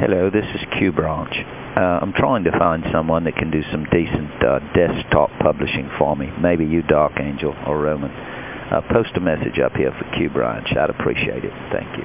Hello, this is Q Branch. Uh, I'm trying to find someone that can do some decent uh, desktop publishing for me. Maybe you, Dark Angel, or Roman. Uh, post a message up here for Q Branch. I'd appreciate it. Thank you.